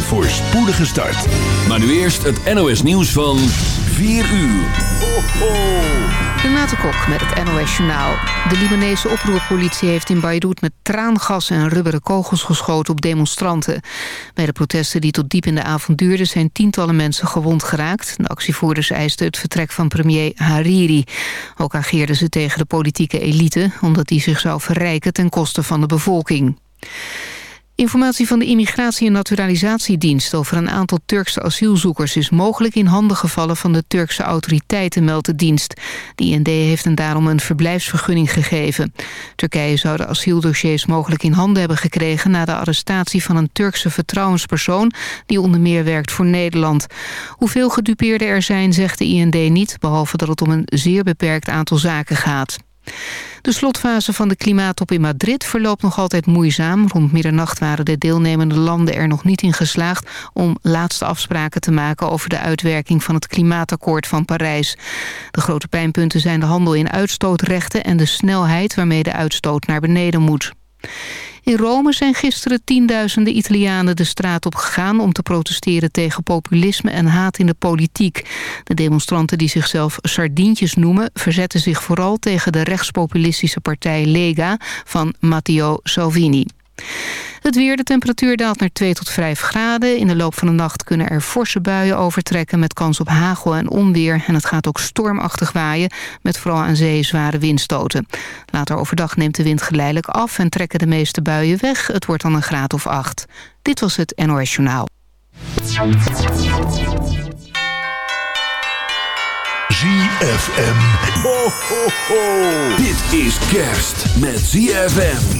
Een voorspoedige start. Maar nu eerst het NOS nieuws van 4 uur. Ho, ho. Renate Kok met het NOS Journaal. De Libanese oproerpolitie heeft in Beirut met traangas en rubberen kogels geschoten op demonstranten. Bij de protesten die tot diep in de avond duurden zijn tientallen mensen gewond geraakt. De actievoerders eisten het vertrek van premier Hariri. Ook ageerden ze tegen de politieke elite omdat die zich zou verrijken ten koste van de bevolking. Informatie van de Immigratie- en Naturalisatiedienst over een aantal Turkse asielzoekers is mogelijk in handen gevallen van de Turkse autoriteiten, meldt de dienst. De IND heeft hen daarom een verblijfsvergunning gegeven. Turkije zou de asieldossiers mogelijk in handen hebben gekregen na de arrestatie van een Turkse vertrouwenspersoon die onder meer werkt voor Nederland. Hoeveel gedupeerden er zijn, zegt de IND niet, behalve dat het om een zeer beperkt aantal zaken gaat. De slotfase van de klimaattop in Madrid verloopt nog altijd moeizaam. Rond middernacht waren de deelnemende landen er nog niet in geslaagd... om laatste afspraken te maken over de uitwerking van het klimaatakkoord van Parijs. De grote pijnpunten zijn de handel in uitstootrechten... en de snelheid waarmee de uitstoot naar beneden moet. In Rome zijn gisteren tienduizenden Italianen de straat op gegaan... om te protesteren tegen populisme en haat in de politiek. De demonstranten die zichzelf sardientjes noemen... verzetten zich vooral tegen de rechtspopulistische partij Lega van Matteo Salvini. Het weer, de temperatuur daalt naar 2 tot 5 graden. In de loop van de nacht kunnen er forse buien overtrekken... met kans op hagel en onweer. En het gaat ook stormachtig waaien... met vooral aan zee zware windstoten. Later overdag neemt de wind geleidelijk af... en trekken de meeste buien weg. Het wordt dan een graad of 8. Dit was het NOS Journaal. ZFM. Ho, ho, ho. Dit is kerst met ZFM.